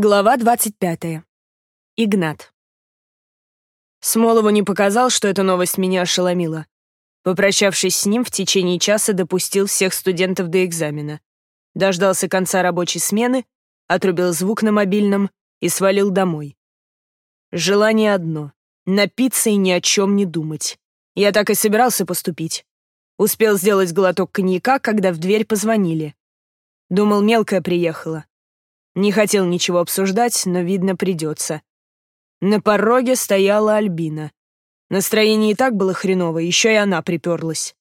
Глава 25. Игнат. Смолову не показал, что эта новость меня ошеломила. Попрощавшись с ним, в течение часа допустил всех студентов до экзамена. Дождался конца рабочей смены, отрубил звук на мобильном и свалил домой. Желание одно — напиться и ни о чем не думать. Я так и собирался поступить. Успел сделать глоток коньяка, когда в дверь позвонили. Думал, мелкая приехала. Не хотел ничего обсуждать, но, видно, придется. На пороге стояла Альбина. Настроение и так было хреново, еще и она приперлась.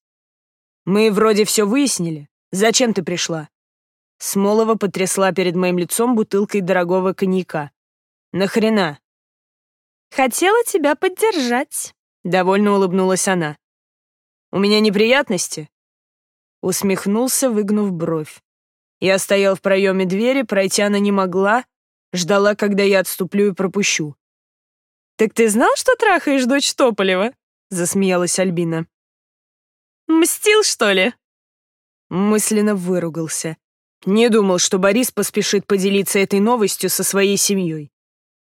«Мы вроде все выяснили. Зачем ты пришла?» Смолова потрясла перед моим лицом бутылкой дорогого коньяка. «Нахрена?» «Хотела тебя поддержать», — довольно улыбнулась она. «У меня неприятности?» Усмехнулся, выгнув бровь. Я стоял в проеме двери, пройти она не могла, ждала, когда я отступлю и пропущу. «Так ты знал, что трахаешь дочь Тополева?» — засмеялась Альбина. «Мстил, что ли?» Мысленно выругался. Не думал, что Борис поспешит поделиться этой новостью со своей семьей.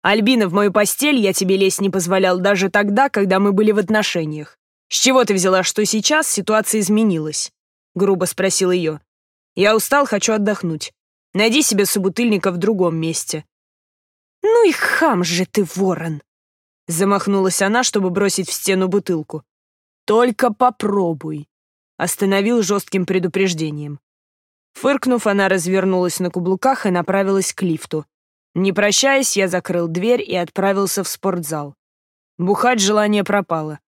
«Альбина, в мою постель я тебе лезть не позволял даже тогда, когда мы были в отношениях. С чего ты взяла, что сейчас ситуация изменилась?» — грубо спросил ее. Я устал, хочу отдохнуть. Найди себе собутыльника в другом месте». «Ну и хам же ты, ворон!» Замахнулась она, чтобы бросить в стену бутылку. «Только попробуй», — остановил жестким предупреждением. Фыркнув, она развернулась на каблуках и направилась к лифту. Не прощаясь, я закрыл дверь и отправился в спортзал. Бухать желание пропало.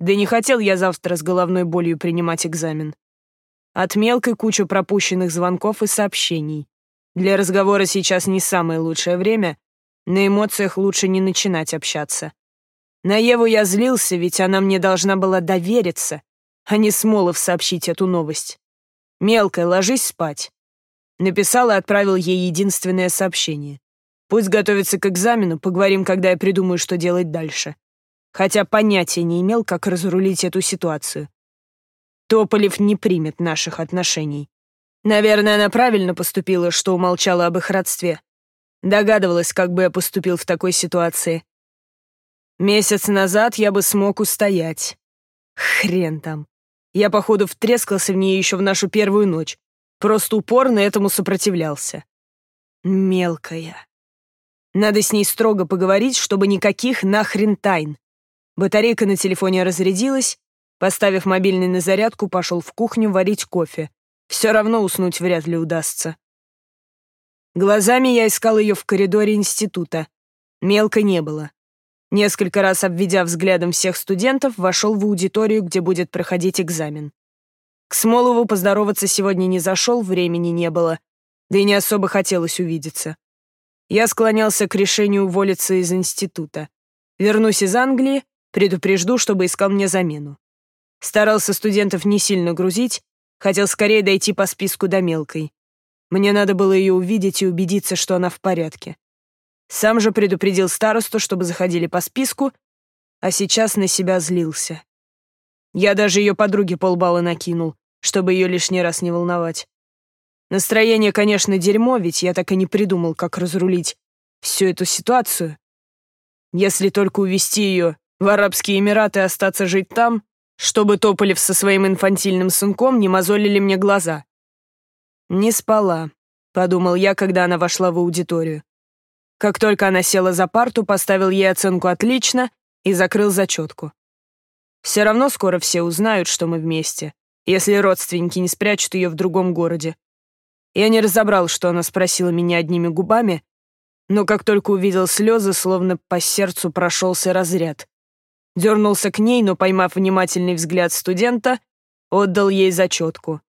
Да не хотел я завтра с головной болью принимать экзамен. От мелкой кучи пропущенных звонков и сообщений. Для разговора сейчас не самое лучшее время, на эмоциях лучше не начинать общаться. На Еву я злился, ведь она мне должна была довериться, а не Смолов сообщить эту новость. «Мелкая, ложись спать». Написал и отправил ей единственное сообщение. Пусть готовится к экзамену, поговорим, когда я придумаю, что делать дальше. Хотя понятия не имел, как разрулить эту ситуацию. Тополев не примет наших отношений. Наверное, она правильно поступила, что умолчала об их родстве. Догадывалась, как бы я поступил в такой ситуации. Месяц назад я бы смог устоять. Хрен там. Я, походу, втрескался в нее еще в нашу первую ночь. Просто упорно этому сопротивлялся. Мелкая. Надо с ней строго поговорить, чтобы никаких нахрен тайн. Батарейка на телефоне разрядилась, Поставив мобильный на зарядку, пошел в кухню варить кофе. Все равно уснуть вряд ли удастся. Глазами я искал ее в коридоре института. Мелко не было. Несколько раз обведя взглядом всех студентов, вошел в аудиторию, где будет проходить экзамен. К Смолову поздороваться сегодня не зашел, времени не было, да и не особо хотелось увидеться. Я склонялся к решению уволиться из института. Вернусь из Англии, предупрежду, чтобы искал мне замену. Старался студентов не сильно грузить, хотел скорее дойти по списку до мелкой. Мне надо было ее увидеть и убедиться, что она в порядке. Сам же предупредил старосту, чтобы заходили по списку, а сейчас на себя злился. Я даже ее подруге полбала накинул, чтобы ее лишний раз не волновать. Настроение, конечно, дерьмо, ведь я так и не придумал, как разрулить всю эту ситуацию. Если только увезти ее в Арабские Эмираты и остаться жить там, чтобы Тополев со своим инфантильным сынком не мозолили мне глаза. «Не спала», — подумал я, когда она вошла в аудиторию. Как только она села за парту, поставил ей оценку «отлично» и закрыл зачетку. Все равно скоро все узнают, что мы вместе, если родственники не спрячут ее в другом городе. Я не разобрал, что она спросила меня одними губами, но как только увидел слезы, словно по сердцу прошелся разряд. Дернулся к ней, но, поймав внимательный взгляд студента, отдал ей зачетку.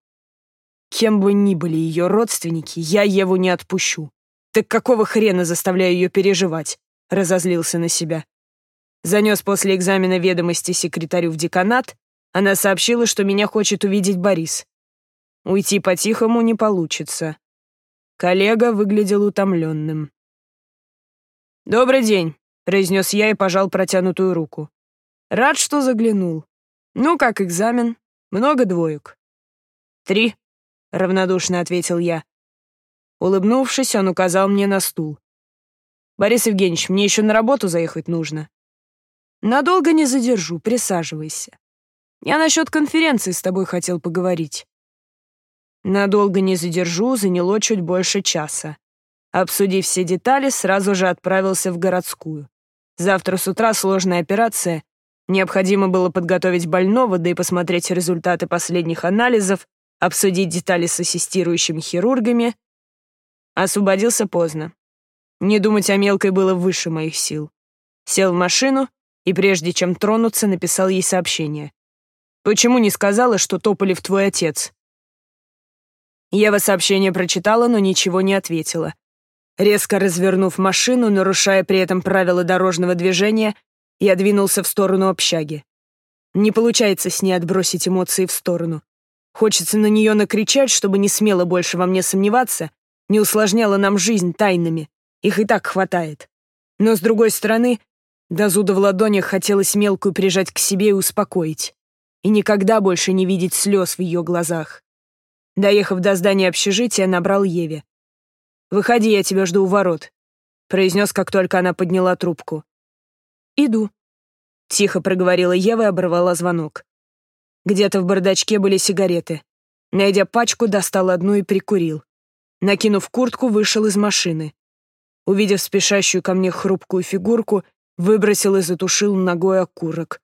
Кем бы ни были ее родственники, я Еву не отпущу. Так какого хрена заставляю ее переживать? Разозлился на себя. Занес после экзамена ведомости секретарю в деканат, она сообщила, что меня хочет увидеть Борис. Уйти по-тихому не получится. Коллега выглядел утомленным. «Добрый день», — произнес я и пожал протянутую руку. Рад, что заглянул. Ну, как экзамен? Много двоек? Три, равнодушно ответил я. Улыбнувшись, он указал мне на стул. Борис Евгеньевич, мне еще на работу заехать нужно. Надолго не задержу, присаживайся. Я насчет конференции с тобой хотел поговорить. Надолго не задержу, заняло чуть больше часа. Обсудив все детали, сразу же отправился в городскую. Завтра с утра сложная операция. Необходимо было подготовить больного, да и посмотреть результаты последних анализов, обсудить детали с ассистирующими хирургами. Освободился поздно. Не думать о мелкой было выше моих сил. Сел в машину и, прежде чем тронуться, написал ей сообщение. «Почему не сказала, что Тополев твой отец?» Ева сообщение прочитала, но ничего не ответила. Резко развернув машину, нарушая при этом правила дорожного движения, я двинулся в сторону общаги. Не получается с ней отбросить эмоции в сторону. Хочется на нее накричать, чтобы не смело больше во мне сомневаться, не усложняла нам жизнь тайнами. Их и так хватает. Но, с другой стороны, до зуда в ладонях хотелось мелкую прижать к себе и успокоить. И никогда больше не видеть слез в ее глазах. Доехав до здания общежития, набрал Еве. «Выходи, я тебя жду у ворот», — произнес, как только она подняла трубку. «Иду», — тихо проговорила Ева и оборвала звонок. Где-то в бардачке были сигареты. Найдя пачку, достал одну и прикурил. Накинув куртку, вышел из машины. Увидев спешащую ко мне хрупкую фигурку, выбросил и затушил ногой окурок.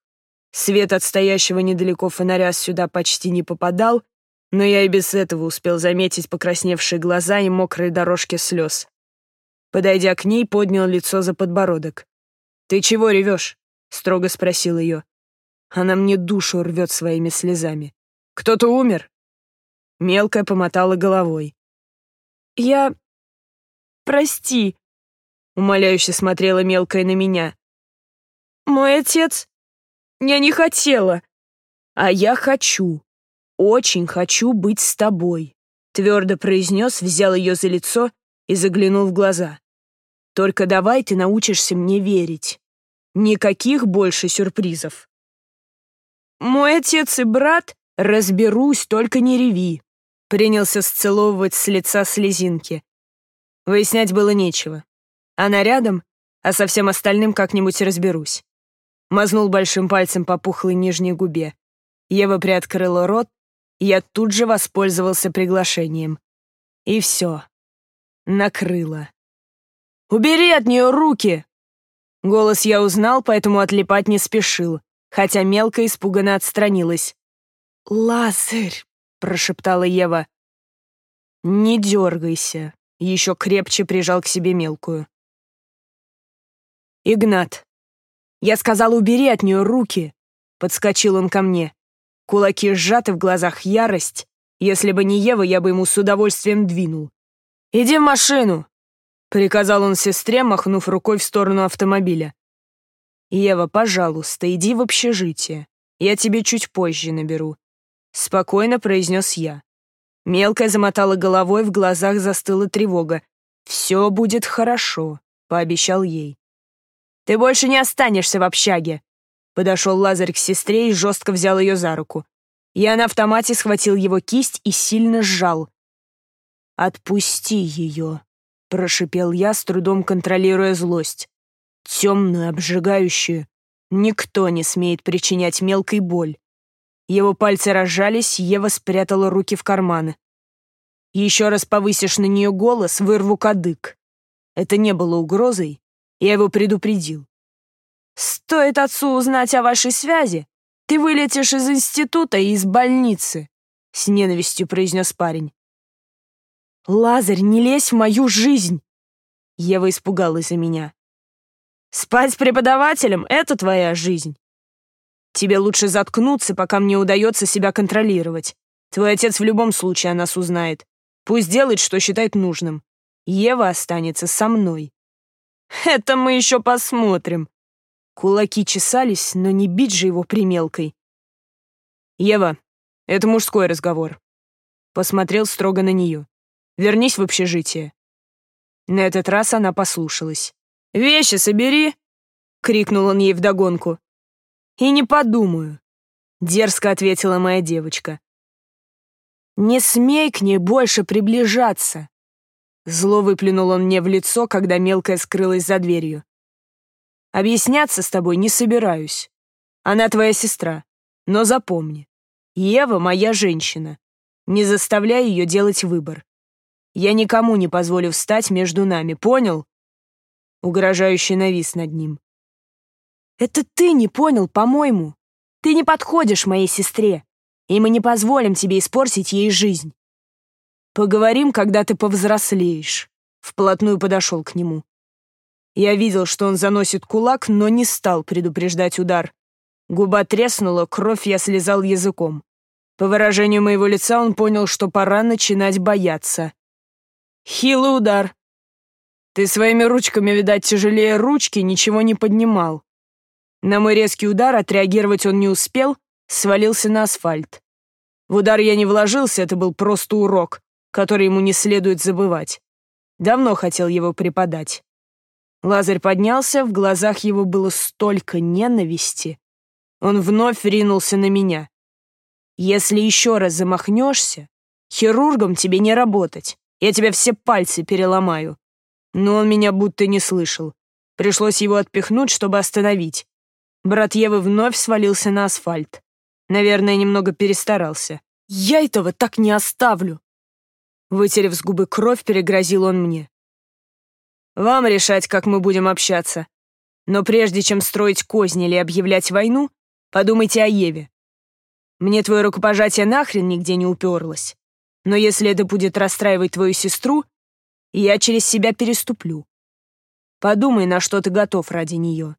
Свет от стоящего недалеко фонаря сюда почти не попадал, но я и без этого успел заметить покрасневшие глаза и мокрые дорожки слез. Подойдя к ней, поднял лицо за подбородок. «Ты чего ревешь?» — строго спросил ее. Она мне душу рвет своими слезами. «Кто-то умер?» Мелкая помотала головой. «Я... прости», — умоляюще смотрела мелкая на меня. «Мой отец... Я не хотела. А я хочу очень хочу быть с тобой», — твердо произнес, взял ее за лицо и заглянул в глаза. «Только давай ты научишься мне верить. Никаких больше сюрпризов». «Мой отец и брат, разберусь, только не реви», — принялся сцеловывать с лица слезинки. Выяснять было нечего. Она рядом, а со всем остальным как-нибудь разберусь. Мазнул большим пальцем по пухлой нижней губе. Ева приоткрыла рот, я тут же воспользовался приглашением. И все. Накрыло. «Убери от нее руки!» Голос я узнал, поэтому отлипать не спешил, хотя мелко испуганно отстранилась. «Лазарь!» — прошептала Ева. «Не дергайся», — еще крепче прижал к себе мелкую. «Игнат, я сказал, убери от нее руки!» Подскочил он ко мне. Кулаки сжаты, в глазах ярость. Если бы не Ева, я бы ему с удовольствием двинул. «Иди в машину!» — приказал он сестре, махнув рукой в сторону автомобиля. «Ева, пожалуйста, иди в общежитие. Я тебе чуть позже наберу», — спокойно произнес я. Мелкая замотала головой, в глазах застыла тревога. «Все будет хорошо», — пообещал ей. «Ты больше не останешься в общаге», Подошел Лазарь к сестре и жестко взял ее за руку. Я на автомате схватил его кисть и сильно сжал. «Отпусти ее», — прошипел я, с трудом контролируя злость. Темную, обжигающую. Никто не смеет причинять мелкой боль. Его пальцы разжались, Ева спрятала руки в карманы. «Еще раз повысишь на нее голос, вырву кадык». Это не было угрозой, я его предупредил. Стоит отцу узнать о вашей связи, ты вылетишь из института и из больницы», — с ненавистью произнес парень. «Лазарь, не лезь в мою жизнь!» Ева испугалась за меня. «Спать с преподавателем — это твоя жизнь. Тебе лучше заткнуться, пока мне удается себя контролировать. Твой отец в любом случае о нас узнает. Пусть делает, что считает нужным. Ева останется со мной». «Это мы еще посмотрим», Кулаки чесались, но не бить же его примелкой. «Ева, это мужской разговор». Посмотрел строго на нее. «Вернись в общежитие». На этот раз она послушалась. «Вещи собери!» — крикнул он ей вдогонку. «И не подумаю», — дерзко ответила моя девочка. «Не смей к ней больше приближаться. Зло выплюнул он мне в лицо, когда мелкая скрылась за дверью. Объясняться с тобой не собираюсь. Она твоя сестра. Но запомни, Ева — моя женщина. Не заставляй ее делать выбор. Я никому не позволю встать между нами, понял?» Угрожающий навис над ним. «Это ты не понял, по-моему. Ты не подходишь моей сестре, и мы не позволим тебе испортить ей жизнь. Поговорим, когда ты повзрослеешь». Вплотную подошел к нему. Я видел, что он заносит кулак, но не стал предупреждать удар. Губа треснула, кровь я слезал языком. По выражению моего лица он понял, что пора начинать бояться. Хилый удар. Ты своими ручками, видать, тяжелее ручки, ничего не поднимал. На мой резкий удар отреагировать он не успел, свалился на асфальт. В удар я не вложился, это был просто урок, который ему не следует забывать. Давно хотел его преподать. Лазарь поднялся, в глазах его было столько ненависти. Он вновь ринулся на меня. Если еще раз замахнешься, хирургом тебе не работать. Я тебе все пальцы переломаю. Но он меня будто не слышал. Пришлось его отпихнуть, чтобы остановить. Брат Евы вновь свалился на асфальт. Наверное, немного перестарался. «Я этого так не оставлю!» Вытерев с губы кровь, перегрозил он мне. «Вам решать, как мы будем общаться. Но прежде чем строить козни или объявлять войну, подумайте о Еве. Мне твое рукопожатие нахрен нигде не уперлось. Но если это будет расстраивать твою сестру, я через себя переступлю. Подумай, на что ты готов ради нее.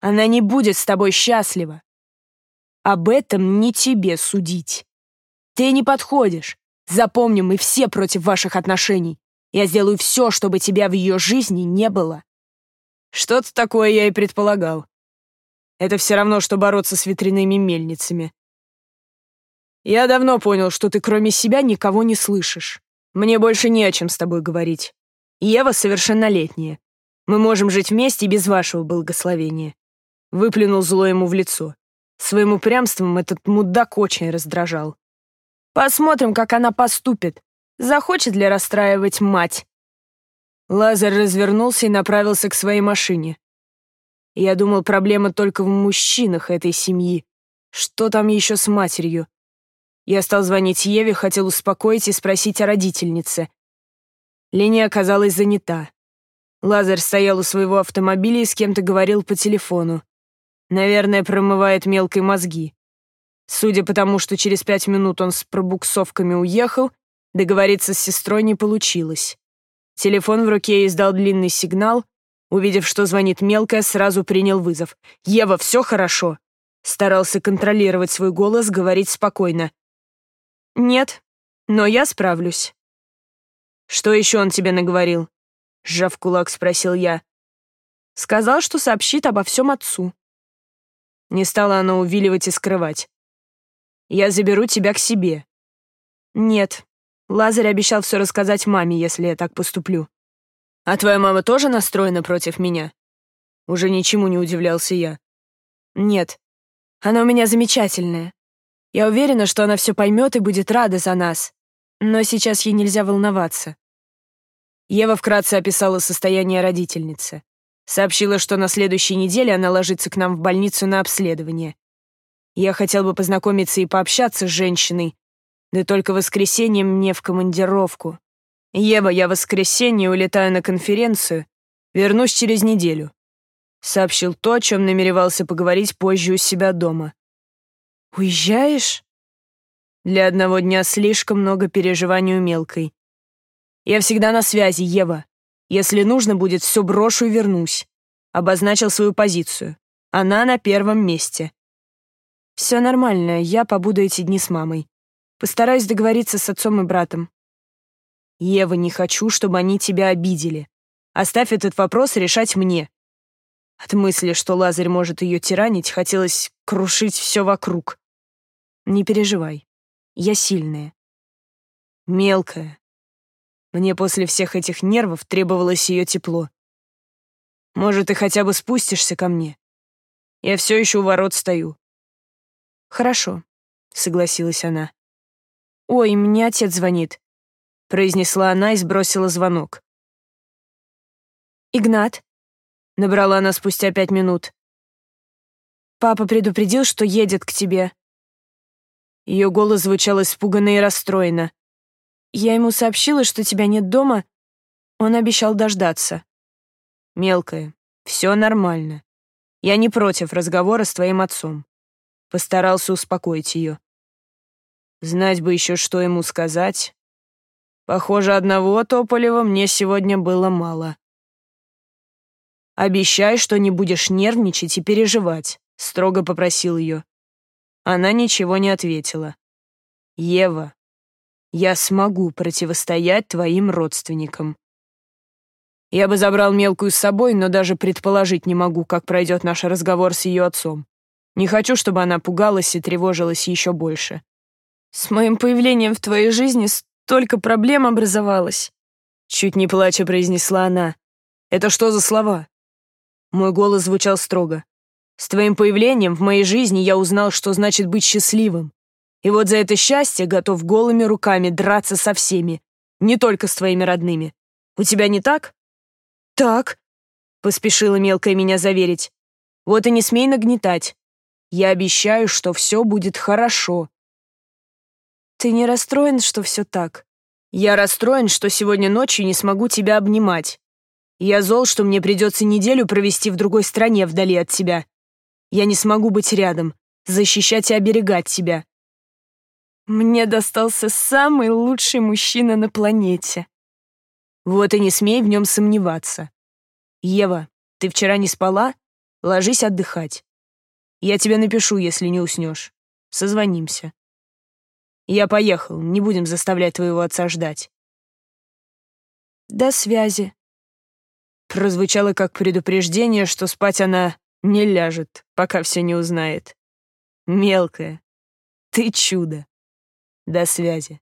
Она не будет с тобой счастлива. Об этом не тебе судить. Ты не подходишь. Запомни, мы все против ваших отношений. Я сделаю все, чтобы тебя в ее жизни не было. Что-то такое я и предполагал. Это все равно, что бороться с ветряными мельницами. Я давно понял, что ты кроме себя никого не слышишь. Мне больше не о чем с тобой говорить. Ева совершеннолетняя. Мы можем жить вместе без вашего благословения. Выплюнул зло ему в лицо. Своим упрямством этот мудак очень раздражал. Посмотрим, как она поступит. Захочет ли расстраивать мать? Лазар развернулся и направился к своей машине. Я думал, проблема только в мужчинах этой семьи. Что там еще с матерью? Я стал звонить Еве, хотел успокоить и спросить о родительнице. Линия оказалась занята. Лазарь стоял у своего автомобиля и с кем-то говорил по телефону. Наверное, промывает мелкой мозги. Судя по тому, что через пять минут он с пробуксовками уехал, договориться с сестрой не получилось. Телефон в руке издал длинный сигнал. Увидев, что звонит мелкая, сразу принял вызов. «Ева, все хорошо?» Старался контролировать свой голос, говорить спокойно. «Нет, но я справлюсь». «Что еще он тебе наговорил?» Сжав кулак, спросил я. Сказал, что сообщит обо всем отцу. Не стала она увиливать и скрывать. «Я заберу тебя к себе». «Нет, Лазарь обещал все рассказать маме, если я так поступлю». «А твоя мама тоже настроена против меня?» Уже ничему не удивлялся я. «Нет, она у меня замечательная. Я уверена, что она все поймет и будет рада за нас. Но сейчас ей нельзя волноваться. Ева вкратце описала состояние родительницы. Сообщила, что на следующей неделе она ложится к нам в больницу на обследование. Я хотел бы познакомиться и пообщаться с женщиной, да только в воскресенье мне в командировку. Ева, я в воскресенье улетаю на конференцию, вернусь через неделю. Сообщил то, о чем намеревался поговорить позже у себя дома. «Уезжаешь?» Для одного дня слишком много переживаний у мелкой. «Я всегда на связи, Ева. Если нужно будет, все брошу и вернусь». Обозначил свою позицию. Она на первом месте. «Все нормально, я побуду эти дни с мамой. Постараюсь договориться с отцом и братом». «Ева, не хочу, чтобы они тебя обидели. Оставь этот вопрос решать мне». От мысли, что Лазарь может ее тиранить, хотелось крушить все вокруг. Не переживай, я сильная. Мелкая. Мне после всех этих нервов требовалось ее тепло. Может, ты хотя бы спустишься ко мне? Я все еще у ворот стою. Хорошо, согласилась она. Ой, мне отец звонит. произнесла она и сбросила звонок. «Игнат», — набрала она спустя пять минут. «Папа предупредил, что едет к тебе». Ее голос звучал испуганно и расстроенно. «Я ему сообщила, что тебя нет дома. Он обещал дождаться». «Мелкая, все нормально. Я не против разговора с твоим отцом». Постарался успокоить ее. Знать бы еще, что ему сказать. Похоже, одного Тополева мне сегодня было мало. «Обещай, что не будешь нервничать и переживать», — строго попросил ее. Она ничего не ответила. «Ева, я смогу противостоять твоим родственникам. Я бы забрал мелкую с собой, но даже предположить не могу, как пройдет наш разговор с ее отцом. Не хочу, чтобы она пугалась и тревожилась еще больше. С моим появлением в твоей жизни Столько проблем образовалось. Чуть не плача произнесла она. Это что за слова? Мой голос звучал строго. С твоим появлением в моей жизни я узнал, что значит быть счастливым. И вот за это счастье готов голыми руками драться со всеми, не только с твоими родными. У тебя не так? Так, поспешила мелкая меня заверить. Вот и не смей нагнетать. Я обещаю, что все будет хорошо. Ты не расстроен, что все так? Я расстроен, что сегодня ночью не смогу тебя обнимать. Я зол, что мне придется неделю провести в другой стране вдали от тебя. Я не смогу быть рядом, защищать и оберегать тебя. Мне достался самый лучший мужчина на планете. Вот и не смей в нем сомневаться. Ева, ты вчера не спала? Ложись отдыхать. Я тебе напишу, если не уснешь. Созвонимся. Я поехал, не будем заставлять твоего отца ждать. До связи. Прозвучало как предупреждение, что спать она не ляжет, пока все не узнает. Мелкая, ты чудо. До связи.